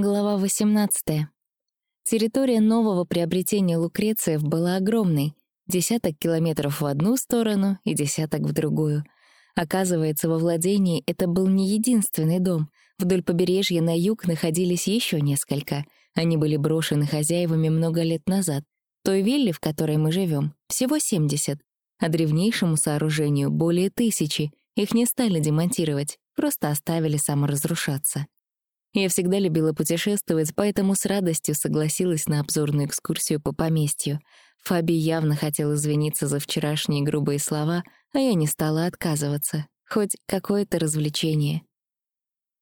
Глава 18. Территория нового приобретения Лукрециев была огромной. Десяток километров в одну сторону и десяток в другую. Оказывается, во владении это был не единственный дом. Вдоль побережья на юг находились еще несколько. Они были брошены хозяевами много лет назад. Той вилле, в которой мы живем, всего 70, а древнейшему сооружению более тысячи. Их не стали демонтировать, просто оставили саморазрушаться. Я всегда любила путешествовать, поэтому с радостью согласилась на обзорную экскурсию по поместью. Фаби явно хотел извиниться за вчерашние грубые слова, а я не стала отказываться. Хоть какое-то развлечение.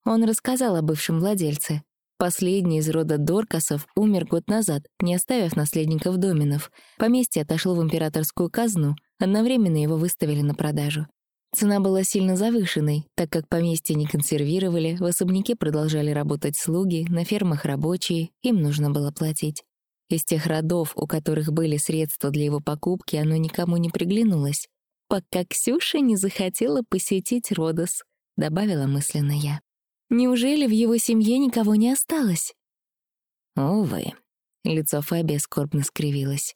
Он рассказал о бывшем владельце. Последний из рода Доркасов умер год назад, не оставив наследников Доминов. Поместье отошло в императорскую казну, одновременно его выставили на продажу. Цена была сильно завышенной, так как поместье не консервировали, в особняке продолжали работать слуги, на фермах рабочие, им нужно было платить. Из тех родов, у которых были средства для его покупки, оно никому не приглянулось. «Пока Ксюша не захотела посетить Родос», — добавила мысленно я. «Неужели в его семье никого не осталось?» «Увы», — лицо Фабия скорбно скривилось.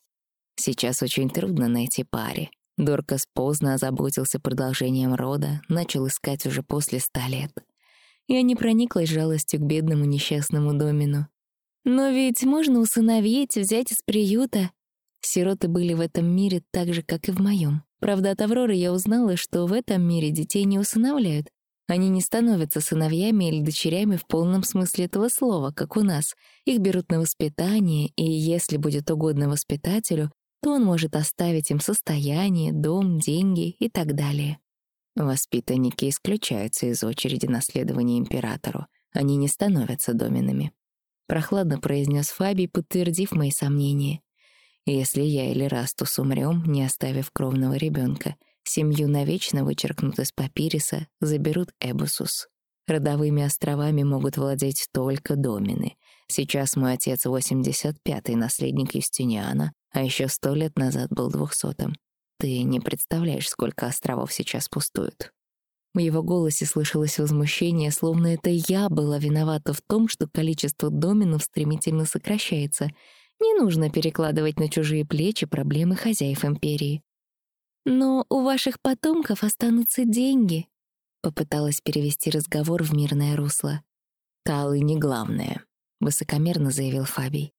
«Сейчас очень трудно найти паре. Доркас поздно озаботился продолжением рода, начал искать уже после ста лет. Я не прониклась жалостью к бедному несчастному Домину. Но ведь можно усыновить, взять из приюта. Сироты были в этом мире так же, как и в моем. Правда, от Авроры я узнала, что в этом мире детей не усыновляют. Они не становятся сыновьями или дочерями в полном смысле этого слова, как у нас. Их берут на воспитание, и, если будет угодно воспитателю, то он может оставить им состояние, дом, деньги и так далее. Воспитанники исключаются из очереди наследования императору. Они не становятся доминами. Прохладно произнес Фабий, подтвердив мои сомнения. Если я или Растус умрем, не оставив кровного ребенка, семью навечно вычеркнут из папириса, заберут Эбусус. Родовыми островами могут владеть только домины. Сейчас мой отец 85-й наследник Юстиниана, а еще сто лет назад был двухсотым. Ты не представляешь, сколько островов сейчас пустуют. В его голосе слышалось возмущение, словно это я была виновата в том, что количество доминов стремительно сокращается. Не нужно перекладывать на чужие плечи проблемы хозяев империи. «Но у ваших потомков останутся деньги», — попыталась перевести разговор в мирное русло. «Талы не главное», — высокомерно заявил Фабий.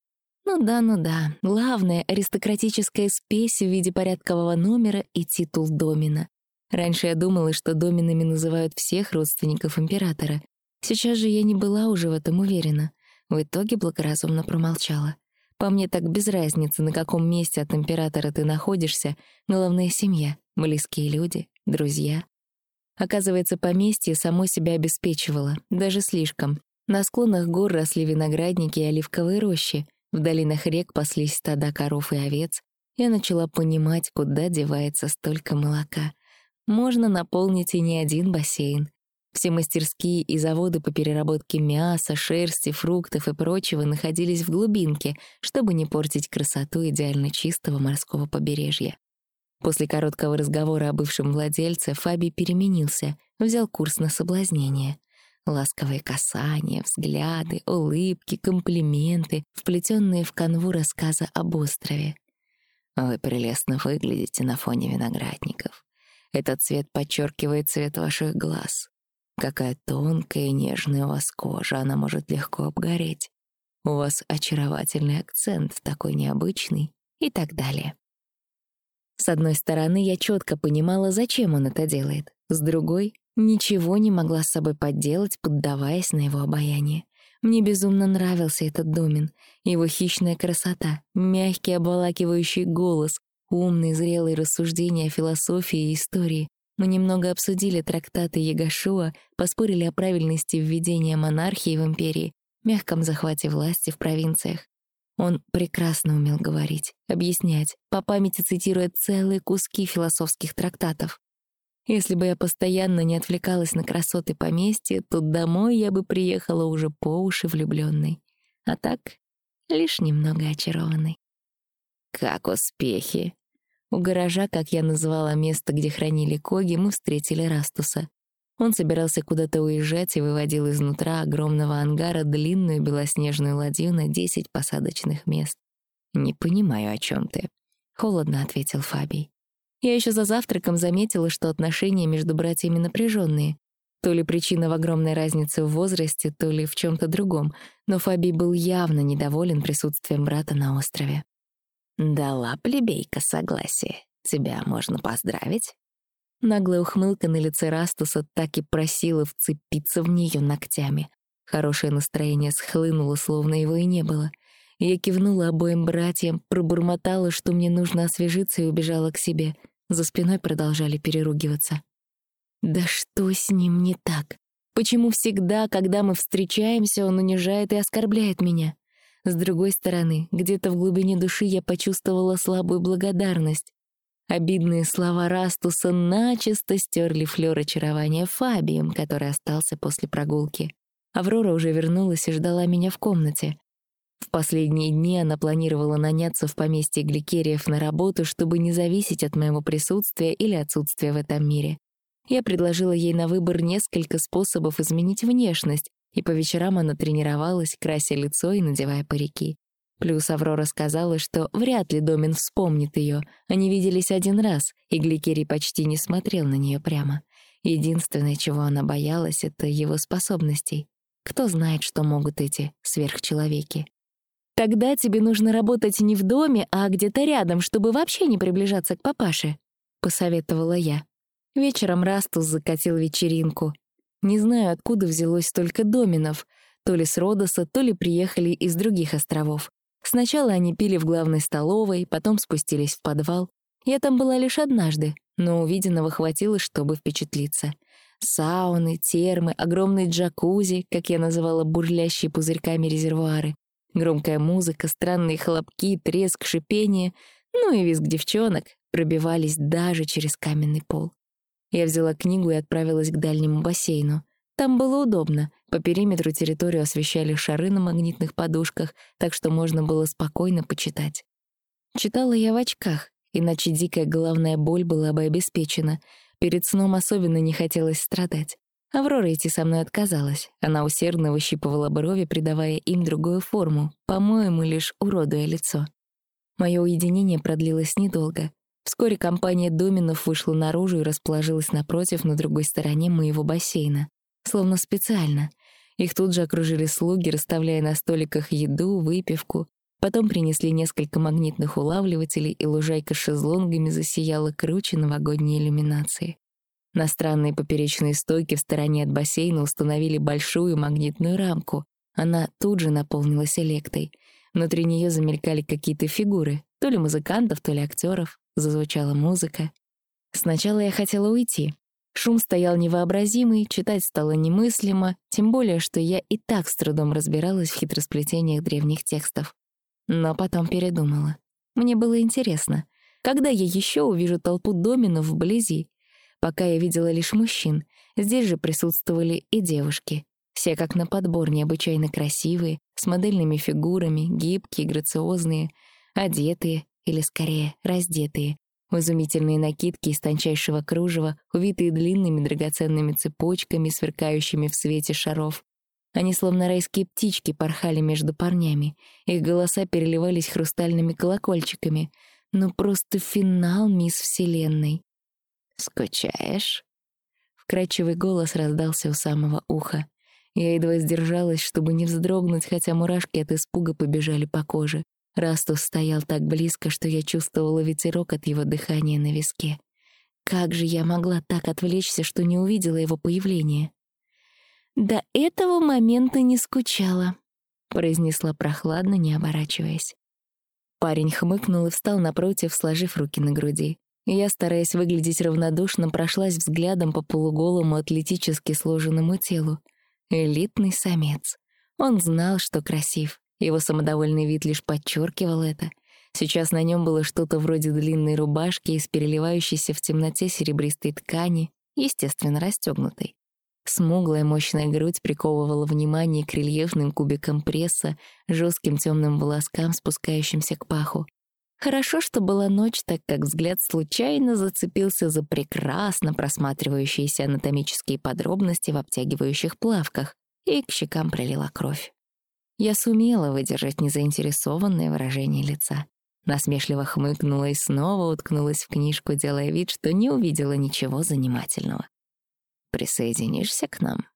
Ну да, ну да. Главное — аристократическая спесь в виде порядкового номера и титул домина. Раньше я думала, что доминами называют всех родственников императора. Сейчас же я не была уже в этом уверена. В итоге благоразумно промолчала. По мне так без разницы, на каком месте от императора ты находишься, главное — семья, близкие люди, друзья. Оказывается, поместье само себя обеспечивало, даже слишком. На склонах гор росли виноградники и оливковые рощи — в долинах рек паслись стада коров и овец. Я начала понимать, куда девается столько молока. Можно наполнить и не один бассейн. Все мастерские и заводы по переработке мяса, шерсти, фруктов и прочего находились в глубинке, чтобы не портить красоту идеально чистого морского побережья. После короткого разговора о бывшем владельце Фаби переменился, взял курс на соблазнение — Ласковые касания, взгляды, улыбки, комплименты, вплетенные в канву рассказа об острове. Вы прелестно выглядите на фоне виноградников. Этот цвет подчеркивает цвет ваших глаз. Какая тонкая и нежная у вас кожа, она может легко обгореть. У вас очаровательный акцент, такой необычный и так далее. С одной стороны, я четко понимала, зачем он это делает. С другой, Ничего не могла с собой подделать, поддаваясь на его обаяние. Мне безумно нравился этот домен, его хищная красота, мягкий обволакивающий голос, умные зрелые рассуждения о философии и истории. Мы немного обсудили трактаты Ягашуа, поспорили о правильности введения монархии в империи, мягком захвате власти в провинциях. Он прекрасно умел говорить, объяснять, по памяти цитируя целые куски философских трактатов. Если бы я постоянно не отвлекалась на красоты поместья, то домой я бы приехала уже по уши влюбленной. А так, лишь немного очарованной. «Как успехи?» У гаража, как я называла место, где хранили коги, мы встретили Растуса. Он собирался куда-то уезжать и выводил изнутра огромного ангара длинную белоснежную ладью на десять посадочных мест. «Не понимаю, о чем ты», — холодно ответил Фабий. Я еще за завтраком заметила, что отношения между братьями напряженные. То ли причина в огромной разнице в возрасте, то ли в чем то другом, но Фабий был явно недоволен присутствием брата на острове. «Дала плебейка согласие. Тебя можно поздравить?» Наглая ухмылка на лице Растуса так и просила вцепиться в нее ногтями. Хорошее настроение схлынуло, словно его и не было. Я кивнула обоим братьям, пробормотала, что мне нужно освежиться, и убежала к себе. За спиной продолжали переругиваться. Да что с ним не так? Почему всегда, когда мы встречаемся, он унижает и оскорбляет меня? С другой стороны, где-то в глубине души я почувствовала слабую благодарность. Обидные слова Растуса начисто стерли флёр очарования Фабием, который остался после прогулки. Аврора уже вернулась и ждала меня в комнате. В последние дни она планировала наняться в поместье Гликериев на работу, чтобы не зависеть от моего присутствия или отсутствия в этом мире. Я предложила ей на выбор несколько способов изменить внешность, и по вечерам она тренировалась, крася лицо и надевая парики. Плюс Аврора сказала, что вряд ли Домин вспомнит ее. Они виделись один раз, и Гликерий почти не смотрел на нее прямо. Единственное, чего она боялась, — это его способностей. Кто знает, что могут эти сверхчеловеки. «Тогда тебе нужно работать не в доме, а где-то рядом, чтобы вообще не приближаться к папаше», — посоветовала я. Вечером Растус закатил вечеринку. Не знаю, откуда взялось столько доминов. То ли с Родоса, то ли приехали из других островов. Сначала они пили в главной столовой, потом спустились в подвал. Я там была лишь однажды, но увиденного хватило, чтобы впечатлиться. Сауны, термы, огромный джакузи, как я называла бурлящие пузырьками резервуары, Громкая музыка, странные хлопки, треск, шипение, ну и визг девчонок пробивались даже через каменный пол. Я взяла книгу и отправилась к дальнему бассейну. Там было удобно. По периметру территорию освещали шары на магнитных подушках, так что можно было спокойно почитать. Читала я в очках, иначе дикая головная боль была бы обеспечена. Перед сном особенно не хотелось страдать. Аврора идти со мной отказалась. Она усердно выщипывала брови, придавая им другую форму, по-моему, лишь уродуя лицо. Мое уединение продлилось недолго. Вскоре компания доминов вышла наружу и расположилась напротив, на другой стороне моего бассейна. Словно специально. Их тут же окружили слуги, расставляя на столиках еду, выпивку. Потом принесли несколько магнитных улавливателей, и лужайка с шезлонгами засияла круче новогодней иллюминации. На странной поперечной стойке в стороне от бассейна установили большую магнитную рамку. Она тут же наполнилась электой. Внутри нее замелькали какие-то фигуры, то ли музыкантов, то ли актеров. Зазвучала музыка. Сначала я хотела уйти. Шум стоял невообразимый, читать стало немыслимо, тем более, что я и так с трудом разбиралась в хитросплетениях древних текстов. Но потом передумала. Мне было интересно, когда я еще увижу толпу доминов вблизи, Пока я видела лишь мужчин, здесь же присутствовали и девушки. Все как на подбор необычайно красивые, с модельными фигурами, гибкие, грациозные, одетые, или скорее раздетые, в изумительные накидки из тончайшего кружева, увитые длинными драгоценными цепочками, сверкающими в свете шаров. Они словно райские птички порхали между парнями, их голоса переливались хрустальными колокольчиками. Ну просто финал мисс Вселенной. «Скучаешь?» Вкрадчивый голос раздался у самого уха. Я едва сдержалась, чтобы не вздрогнуть, хотя мурашки от испуга побежали по коже. Растус стоял так близко, что я чувствовала ветерок от его дыхания на виске. Как же я могла так отвлечься, что не увидела его появления? «До этого момента не скучала», — произнесла прохладно, не оборачиваясь. Парень хмыкнул и встал напротив, сложив руки на груди. Я, стараясь выглядеть равнодушно, прошлась взглядом по полуголому атлетически сложенному телу. Элитный самец. Он знал, что красив. Его самодовольный вид лишь подчеркивал это. Сейчас на нем было что-то вроде длинной рубашки из переливающейся в темноте серебристой ткани, естественно, расстегнутой. Смуглая мощная грудь приковывала внимание к рельефным кубикам пресса, жестким темным волоскам, спускающимся к паху. Хорошо, что была ночь, так как взгляд случайно зацепился за прекрасно просматривающиеся анатомические подробности в обтягивающих плавках, и к щекам пролила кровь. Я сумела выдержать незаинтересованное выражение лица. Насмешливо хмыкнула и снова уткнулась в книжку, делая вид, что не увидела ничего занимательного. «Присоединишься к нам?»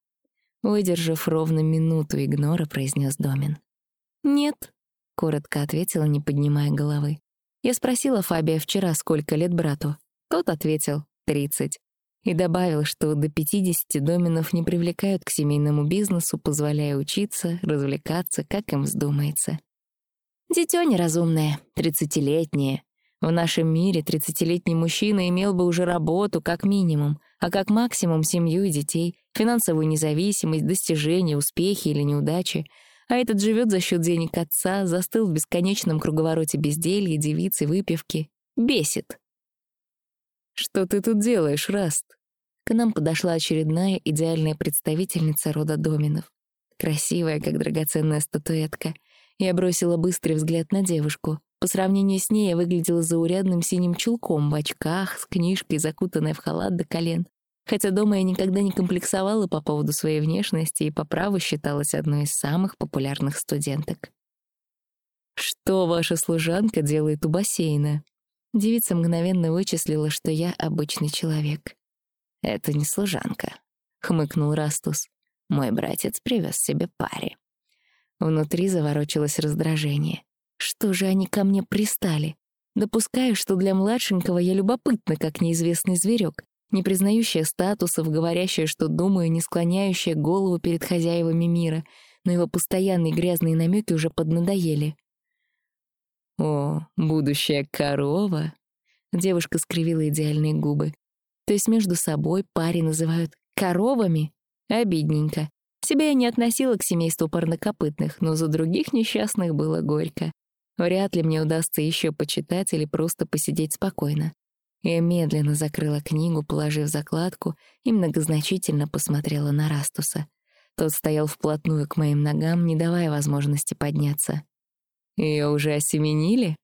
Выдержав ровно минуту игнора, произнес Домин. «Нет», — коротко ответила, не поднимая головы. Я спросила Фабия вчера, сколько лет брату. Тот ответил — тридцать. И добавил, что до пятидесяти доминов не привлекают к семейному бизнесу, позволяя учиться, развлекаться, как им вздумается. Дитё неразумное, тридцатилетнее. В нашем мире тридцатилетний мужчина имел бы уже работу, как минимум, а как максимум семью и детей, финансовую независимость, достижения, успехи или неудачи — а этот живет за счет денег отца, застыл в бесконечном круговороте безделья, девицы, выпивки. Бесит. «Что ты тут делаешь, Раст?» К нам подошла очередная идеальная представительница рода Доминов. Красивая, как драгоценная статуэтка. Я бросила быстрый взгляд на девушку. По сравнению с ней я выглядела заурядным синим чулком в очках, с книжкой, закутанной в халат до колен. Хотя дома я никогда не комплексовала по поводу своей внешности и по праву считалась одной из самых популярных студенток. «Что ваша служанка делает у бассейна?» Девица мгновенно вычислила, что я обычный человек. «Это не служанка», — хмыкнул Растус. «Мой братец привез себе пари». Внутри заворочилось раздражение. «Что же они ко мне пристали? Допускаю, что для младшенького я любопытна, как неизвестный зверек, не признающая статусов, говорящая, что думаю, не склоняющая голову перед хозяевами мира, но его постоянные грязные намеки уже поднадоели. «О, будущая корова!» Девушка скривила идеальные губы. То есть между собой пари называют «коровами»? Обидненько. Себя я не относила к семейству парнокопытных, но за других несчастных было горько. Вряд ли мне удастся еще почитать или просто посидеть спокойно. Я медленно закрыла книгу, положив закладку, и многозначительно посмотрела на Растуса. Тот стоял вплотную к моим ногам, не давая возможности подняться. Ее уже осеменили?»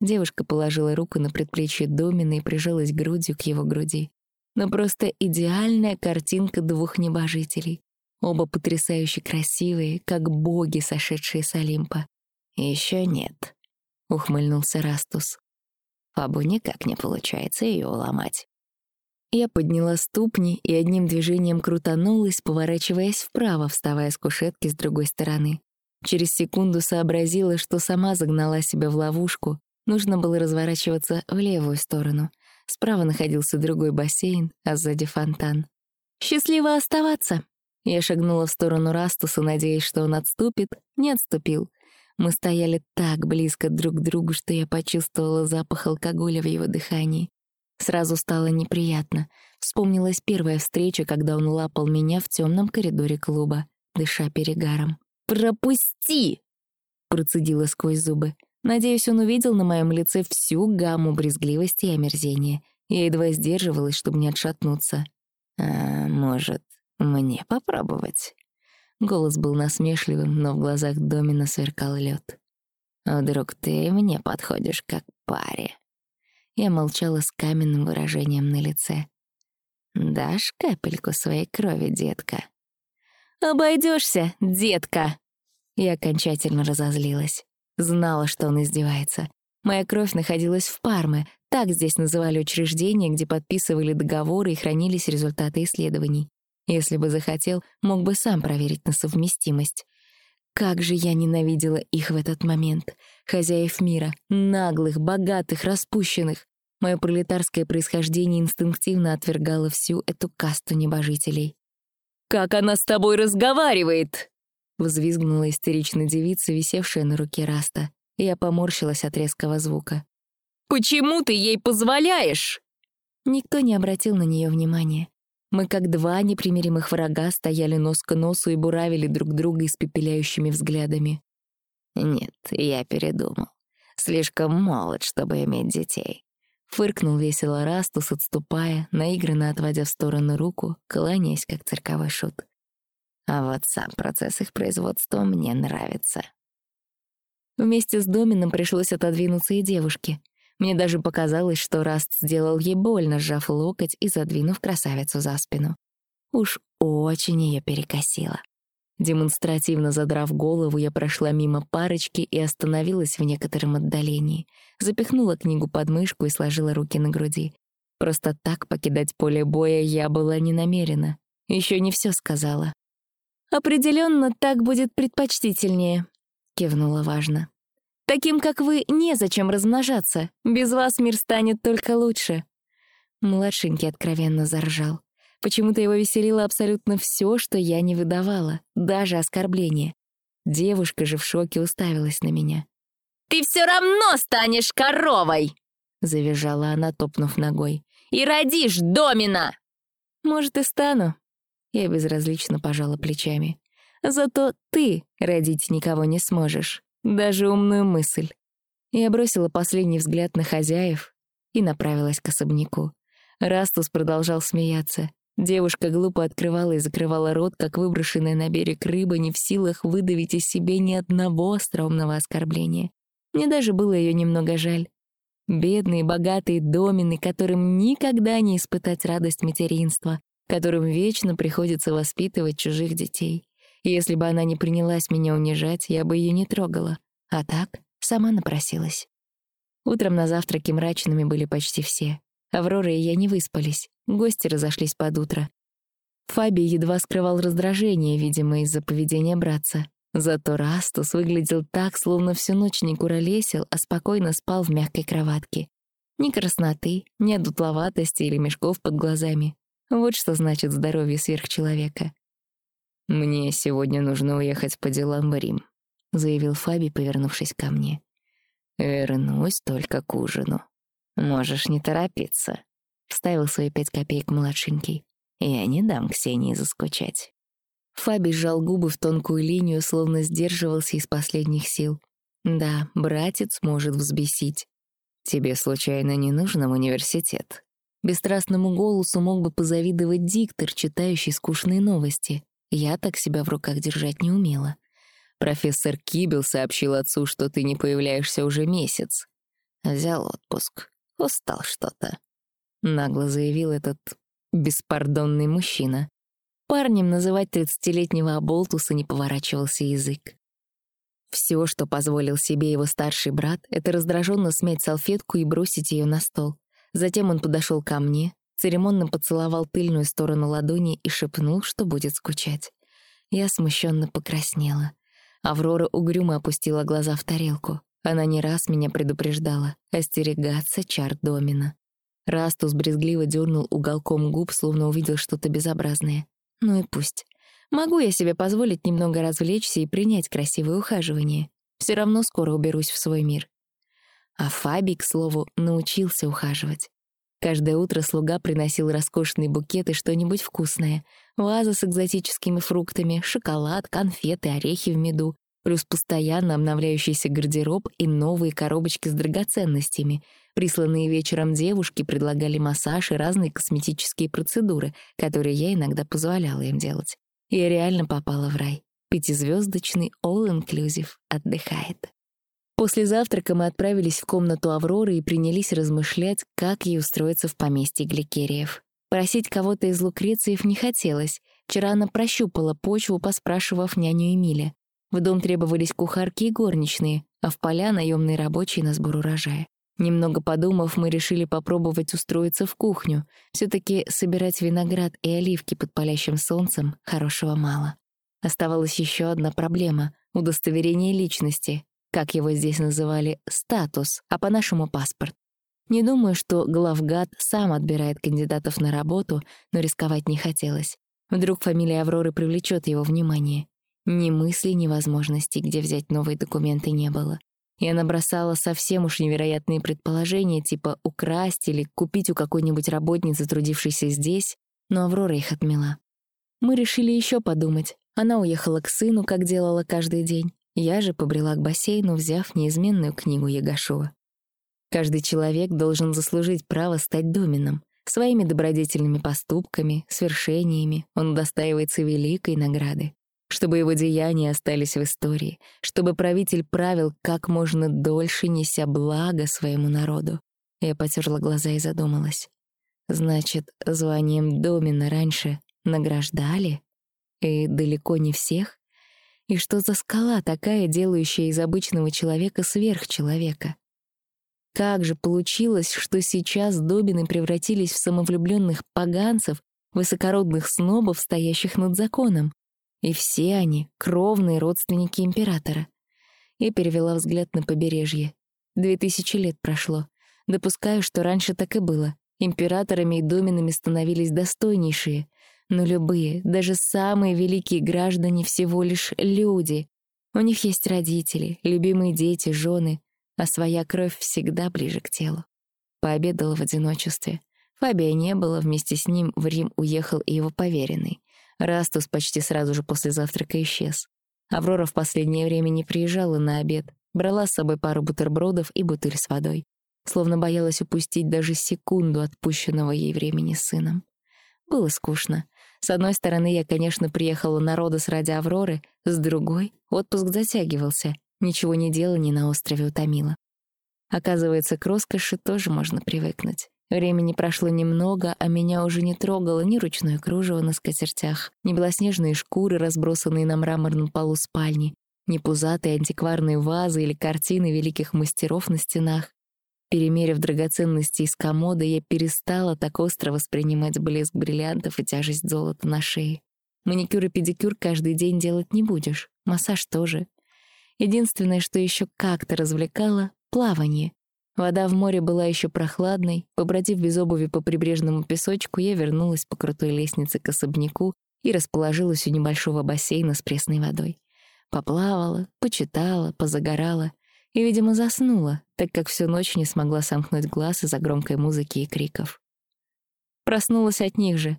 Девушка положила руку на предплечье Домина и прижалась грудью к его груди. Но просто идеальная картинка двух небожителей. Оба потрясающе красивые, как боги, сошедшие с Олимпа. Еще нет», — ухмыльнулся Растус. Фабу никак не получается ее уломать. Я подняла ступни и одним движением крутанулась, поворачиваясь вправо, вставая с кушетки с другой стороны. Через секунду сообразила, что сама загнала себя в ловушку. Нужно было разворачиваться в левую сторону. Справа находился другой бассейн, а сзади фонтан. «Счастливо оставаться!» Я шагнула в сторону Растуса, надеясь, что он отступит. Не отступил. Мы стояли так близко друг к другу, что я почувствовала запах алкоголя в его дыхании. Сразу стало неприятно. Вспомнилась первая встреча, когда он лапал меня в темном коридоре клуба, дыша перегаром. «Пропусти!» — процедила сквозь зубы. Надеюсь, он увидел на моем лице всю гамму брезгливости и омерзения. Я едва сдерживалась, чтобы не отшатнуться. «А может, мне попробовать?» Голос был насмешливым, но в глазах Домина сверкал лед. «Вдруг ты мне подходишь как паре?» Я молчала с каменным выражением на лице. «Дашь капельку своей крови, детка?» Обойдешься, детка!» Я окончательно разозлилась. Знала, что он издевается. Моя кровь находилась в Парме, так здесь называли учреждения, где подписывали договоры и хранились результаты исследований. Если бы захотел, мог бы сам проверить на совместимость. Как же я ненавидела их в этот момент. Хозяев мира, наглых, богатых, распущенных. Мое пролетарское происхождение инстинктивно отвергало всю эту касту небожителей. «Как она с тобой разговаривает?» Взвизгнула истеричная девица, висевшая на руке Раста. Я поморщилась от резкого звука. «Почему ты ей позволяешь?» Никто не обратил на нее внимания. Мы, как два непримиримых врага, стояли нос к носу и буравили друг друга испепеляющими взглядами. «Нет, я передумал. Слишком молод, чтобы иметь детей». Фыркнул весело Растус, отступая, наигранно отводя в сторону руку, кланяясь, как цирковой шут. А вот сам процесс их производства мне нравится. Вместе с Домином пришлось отодвинуться и девушке. Мне даже показалось, что Раст сделал ей больно, сжав локоть и задвинув красавицу за спину. Уж очень ее перекосило. Демонстративно задрав голову, я прошла мимо парочки и остановилась в некотором отдалении. Запихнула книгу под мышку и сложила руки на груди. Просто так покидать поле боя я была не намерена. Еще не все сказала. Определенно так будет предпочтительнее», — кивнула важно. «Таким, как вы, незачем размножаться. Без вас мир станет только лучше». Младшенький откровенно заржал. Почему-то его веселило абсолютно все, что я не выдавала, даже оскорбление. Девушка же в шоке уставилась на меня. «Ты все равно станешь коровой!» — завизжала она, топнув ногой. «И родишь домина!» «Может, и стану». Я безразлично пожала плечами. «Зато ты родить никого не сможешь. Даже умную мысль». Я бросила последний взгляд на хозяев и направилась к особняку. Растус продолжал смеяться. Девушка глупо открывала и закрывала рот, как выброшенная на берег рыба, не в силах выдавить из себя ни одного остроумного оскорбления. Мне даже было ее немного жаль. Бедные, богатые домины, которым никогда не испытать радость материнства, которым вечно приходится воспитывать чужих детей. Если бы она не принялась меня унижать, я бы ее не трогала. А так сама напросилась. Утром на завтраке мрачными были почти все. Аврора и я не выспались. Гости разошлись под утро. Фаби едва скрывал раздражение, видимо, из-за поведения братца. Зато Растус выглядел так, словно всю ночь не куролесил, а спокойно спал в мягкой кроватке. Ни красноты, ни одутловатости или мешков под глазами. Вот что значит здоровье сверхчеловека. «Мне сегодня нужно уехать по делам в Рим», — заявил Фаби, повернувшись ко мне. «Вернусь только к ужину. Можешь не торопиться вставил свои пять копеек младшенький. «Я не дам Ксении заскучать». Фаби сжал губы в тонкую линию, словно сдерживался из последних сил. «Да, братец может взбесить. Тебе, случайно, не нужно в университет?» Бесстрастному голосу мог бы позавидовать диктор, читающий скучные новости. Я так себя в руках держать не умела. Профессор Кибел сообщил отцу, что ты не появляешься уже месяц. Взял отпуск. Устал что-то. — нагло заявил этот беспардонный мужчина. Парнем называть тридцатилетнего оболтуса не поворачивался язык. Все, что позволил себе его старший брат, это раздраженно смять салфетку и бросить ее на стол. Затем он подошел ко мне, церемонно поцеловал тыльную сторону ладони и шепнул, что будет скучать. Я смущенно покраснела. Аврора угрюмо опустила глаза в тарелку. Она не раз меня предупреждала — остерегаться чар Домина. Растус брезгливо дернул уголком губ, словно увидел что-то безобразное. Ну и пусть. Могу я себе позволить немного развлечься и принять красивое ухаживание. Все равно скоро уберусь в свой мир. А Фаби, к слову, научился ухаживать. Каждое утро слуга приносил роскошный букет и что-нибудь вкусное. Ваза с экзотическими фруктами, шоколад, конфеты, орехи в меду, плюс постоянно обновляющийся гардероб и новые коробочки с драгоценностями. Присланные вечером девушки предлагали массаж и разные косметические процедуры, которые я иногда позволяла им делать. Я реально попала в рай. Пятизвездочный all-inclusive отдыхает. После завтрака мы отправились в комнату Авроры и принялись размышлять, как ей устроиться в поместье Гликериев. Просить кого-то из лукрециев не хотелось. Вчера она прощупала почву, поспрашивав няню Эмиля. В дом требовались кухарки и горничные, а в поля — наемные рабочие на сбор урожая. Немного подумав, мы решили попробовать устроиться в кухню. все таки собирать виноград и оливки под палящим солнцем хорошего мало. Оставалась еще одна проблема — удостоверение личности. Как его здесь называли, статус, а по-нашему паспорт. Не думаю, что главгад сам отбирает кандидатов на работу, но рисковать не хотелось. Вдруг фамилия Авроры привлечет его внимание. Ни мысли, ни возможностей, где взять новые документы, не было. Я набросала совсем уж невероятные предположения, типа украсть или купить у какой-нибудь работницы, трудившейся здесь, но Аврора их отмела. Мы решили еще подумать. Она уехала к сыну, как делала каждый день. Я же побрела к бассейну, взяв неизменную книгу Ягашова. Каждый человек должен заслужить право стать доменом. Своими добродетельными поступками, свершениями он достаивается великой награды. чтобы его деяния остались в истории, чтобы правитель правил как можно дольше, неся благо своему народу. Я потерла глаза и задумалась. Значит, званием Домина раньше награждали? И далеко не всех? И что за скала такая, делающая из обычного человека сверхчеловека? Как же получилось, что сейчас Добины превратились в самовлюбленных поганцев, высокородных снобов, стоящих над законом? И все они — кровные родственники императора. Я перевела взгляд на побережье. Две тысячи лет прошло. Допускаю, что раньше так и было. Императорами и доминами становились достойнейшие. Но любые, даже самые великие граждане всего лишь люди. У них есть родители, любимые дети, жены, а своя кровь всегда ближе к телу. Пообедала в одиночестве. Фабия не было, вместе с ним в Рим уехал и его поверенный. Растус почти сразу же после завтрака исчез. Аврора в последнее время не приезжала на обед, брала с собой пару бутербродов и бутыль с водой. Словно боялась упустить даже секунду отпущенного ей времени с сыном. Было скучно. С одной стороны, я, конечно, приехала на Родос ради Авроры, с другой — отпуск затягивался, ничего не делание на острове утомило. Оказывается, к роскоши тоже можно привыкнуть. Времени прошло немного, а меня уже не трогало ни ручное кружево на скатертях, ни белоснежные шкуры, разбросанные на мраморном полу спальни, ни пузатые антикварные вазы или картины великих мастеров на стенах. Перемерив драгоценности из комода, я перестала так остро воспринимать блеск бриллиантов и тяжесть золота на шее. Маникюр и педикюр каждый день делать не будешь, массаж тоже. Единственное, что еще как-то развлекало — плавание. Вода в море была еще прохладной. Побродив без обуви по прибрежному песочку, я вернулась по крутой лестнице к особняку и расположилась у небольшого бассейна с пресной водой. Поплавала, почитала, позагорала и, видимо, заснула, так как всю ночь не смогла сомкнуть глаз из-за громкой музыки и криков. Проснулась от них же.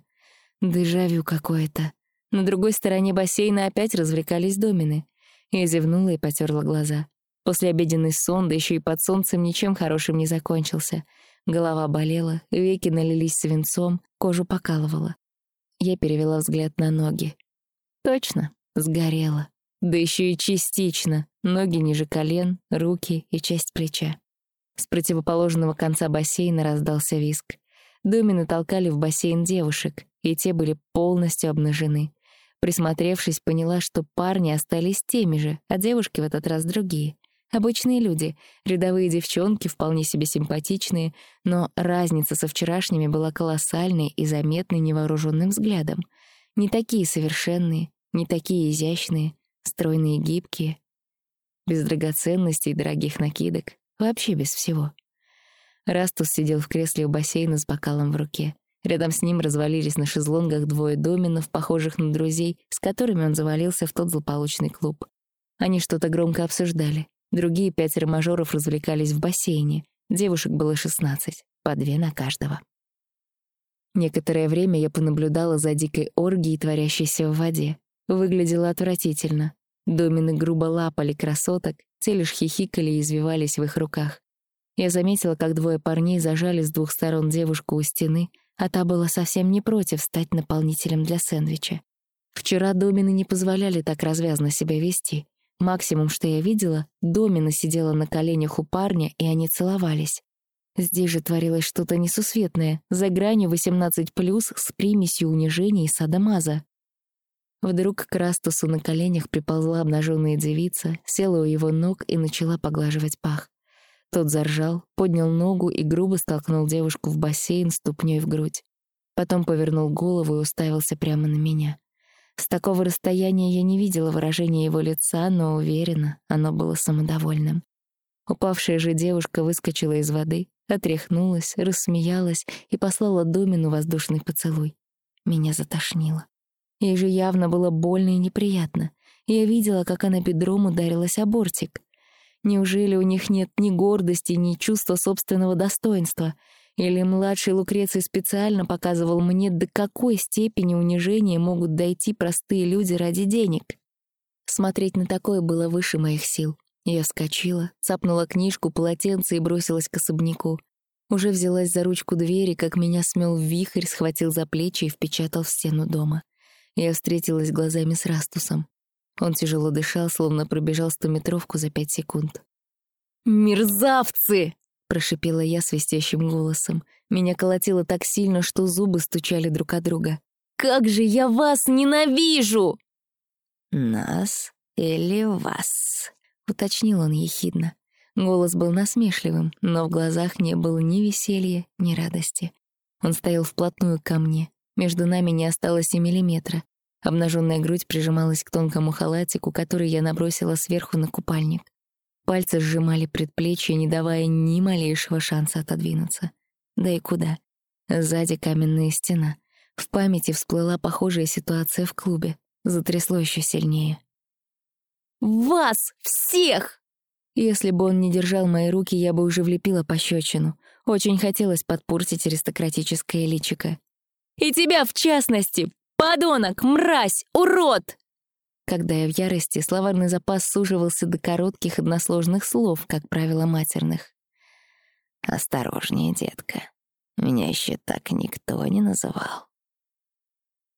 Дежавю какое-то. На другой стороне бассейна опять развлекались домины. Я зевнула и потерла глаза. Послеобеденный сон, да еще и под солнцем, ничем хорошим не закончился. Голова болела, веки налились свинцом, кожу покалывала. Я перевела взгляд на ноги. Точно, сгорела. Да еще и частично. Ноги ниже колен, руки и часть плеча. С противоположного конца бассейна раздался виск. Домины толкали в бассейн девушек, и те были полностью обнажены. Присмотревшись, поняла, что парни остались теми же, а девушки в этот раз другие. Обычные люди, рядовые девчонки, вполне себе симпатичные, но разница со вчерашними была колоссальной и заметной невооруженным взглядом. Не такие совершенные, не такие изящные, стройные и гибкие. Без драгоценностей и дорогих накидок. Вообще без всего. Растус сидел в кресле у бассейна с бокалом в руке. Рядом с ним развалились на шезлонгах двое доминов, похожих на друзей, с которыми он завалился в тот злополучный клуб. Они что-то громко обсуждали. Другие пятеро мажоров развлекались в бассейне. Девушек было шестнадцать, по две на каждого. Некоторое время я понаблюдала за дикой оргией, творящейся в воде. Выглядело отвратительно. Домины грубо лапали красоток, те хихикали и извивались в их руках. Я заметила, как двое парней зажали с двух сторон девушку у стены, а та была совсем не против стать наполнителем для сэндвича. Вчера домины не позволяли так развязно себя вести. Максимум, что я видела, Домина сидела на коленях у парня, и они целовались. Здесь же творилось что-то несусветное, за гранью 18+, с примесью унижения и садомаза. Вдруг к Растусу на коленях приползла обнаженная девица, села у его ног и начала поглаживать пах. Тот заржал, поднял ногу и грубо столкнул девушку в бассейн ступней в грудь. Потом повернул голову и уставился прямо на меня. С такого расстояния я не видела выражения его лица, но уверена, оно было самодовольным. Упавшая же девушка выскочила из воды, отряхнулась, рассмеялась и послала Домину воздушный поцелуй. Меня затошнило. Ей же явно было больно и неприятно. Я видела, как она бедром ударилась о бортик. Неужели у них нет ни гордости, ни чувства собственного достоинства — или младший Лукреций специально показывал мне, до какой степени унижения могут дойти простые люди ради денег. Смотреть на такое было выше моих сил. Я вскочила, цапнула книжку, полотенце и бросилась к особняку. Уже взялась за ручку двери, как меня смел вихрь, схватил за плечи и впечатал в стену дома. Я встретилась глазами с Растусом. Он тяжело дышал, словно пробежал стометровку за пять секунд. «Мерзавцы!» — прошипела я свистящим голосом. Меня колотило так сильно, что зубы стучали друг от друга. «Как же я вас ненавижу!» «Нас или вас?» — уточнил он ехидно. Голос был насмешливым, но в глазах не было ни веселья, ни радости. Он стоял вплотную ко мне. Между нами не осталось и миллиметра. Обнаженная грудь прижималась к тонкому халатику, который я набросила сверху на купальник. Пальцы сжимали предплечье, не давая ни малейшего шанса отодвинуться. Да и куда? Сзади каменная стена. В памяти всплыла похожая ситуация в клубе. Затрясло еще сильнее. «Вас всех!» Если бы он не держал мои руки, я бы уже влепила пощечину. Очень хотелось подпортить аристократическое личико. «И тебя в частности! Подонок, мразь, урод!» Когда я в ярости, словарный запас суживался до коротких односложных слов, как правило, матерных. «Осторожнее, детка. Меня еще так никто не называл».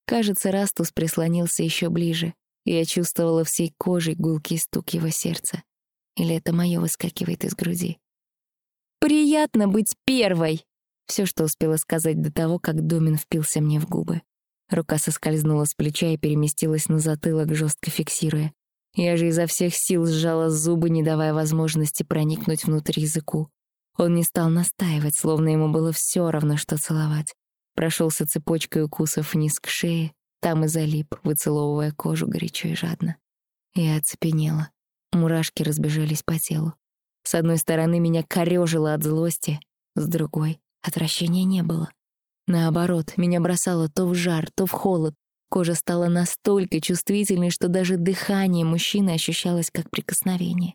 Кажется, Растус прислонился еще ближе, и я чувствовала всей кожей гулкий стук его сердца. Или это мое выскакивает из груди? «Приятно быть первой!» Все, что успела сказать до того, как Домин впился мне в губы. Рука соскользнула с плеча и переместилась на затылок, жестко фиксируя. Я же изо всех сил сжала зубы, не давая возможности проникнуть внутрь языку. Он не стал настаивать, словно ему было все равно, что целовать. Прошелся цепочкой укусов вниз к шее, там и залип, выцеловывая кожу горячо и жадно. Я оцепенела. Мурашки разбежались по телу. С одной стороны, меня корёжило от злости, с другой — отвращения не было. Наоборот, меня бросало то в жар, то в холод. Кожа стала настолько чувствительной, что даже дыхание мужчины ощущалось как прикосновение.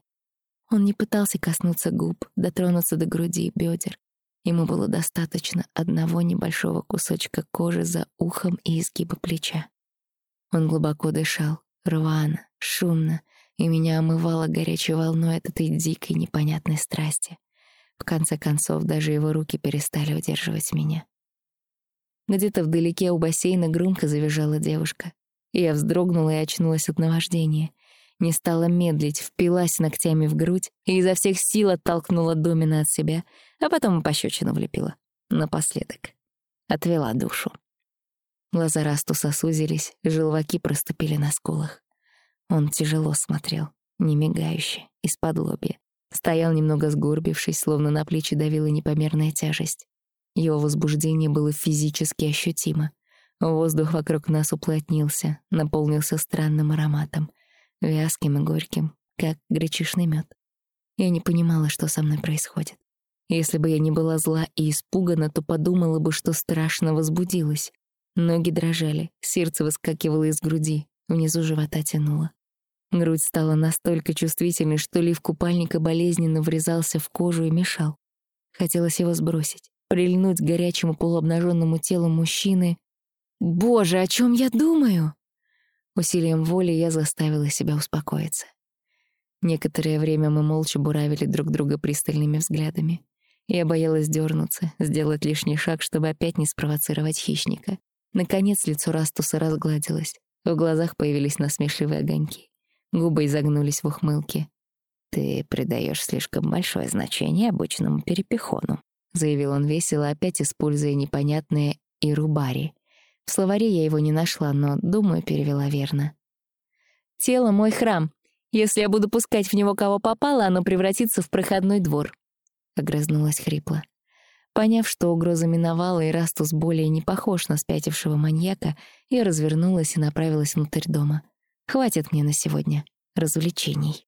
Он не пытался коснуться губ, дотронуться до груди, бедер. Ему было достаточно одного небольшого кусочка кожи за ухом и изгиба плеча. Он глубоко дышал, рвано, шумно, и меня омывало горячей волной от этой дикой непонятной страсти. В конце концов, даже его руки перестали удерживать меня. Где-то вдалеке у бассейна громко завизжала девушка. Я вздрогнула и очнулась от наваждения. Не стала медлить, впилась ногтями в грудь и изо всех сил оттолкнула Домина от себя, а потом пощечину влепила. Напоследок. Отвела душу. Глаза Растуса сузились, желваки проступили на скулах. Он тяжело смотрел, не мигающе, из-под лобья. Стоял немного сгорбившись, словно на плечи давила непомерная тяжесть. Его возбуждение было физически ощутимо. Воздух вокруг нас уплотнился, наполнился странным ароматом, вязким и горьким, как гречишный мед. Я не понимала, что со мной происходит. Если бы я не была зла и испугана, то подумала бы, что страшно возбудилась. Ноги дрожали, сердце выскакивало из груди, внизу живота тянуло. Грудь стала настолько чувствительной, что лиф купальника болезненно врезался в кожу и мешал. Хотелось его сбросить, прильнуть к горячему полуобнаженному телу мужчины. «Боже, о чем я думаю?» Усилием воли я заставила себя успокоиться. Некоторое время мы молча буравили друг друга пристальными взглядами. Я боялась дернуться, сделать лишний шаг, чтобы опять не спровоцировать хищника. Наконец лицо Растуса разгладилось. В глазах появились насмешливые огоньки. Губы изогнулись в ухмылке. «Ты придаешь слишком большое значение обычному перепихону», — заявил он весело, опять используя непонятное «ирубари». В словаре я его не нашла, но, думаю, перевела верно. «Тело — мой храм. Если я буду пускать в него кого попало, оно превратится в проходной двор», — огрызнулась хрипло. Поняв, что угроза миновала и Растус более не похож на спятившего маньяка, я развернулась и направилась внутрь дома. Хватит мне на сегодня развлечений.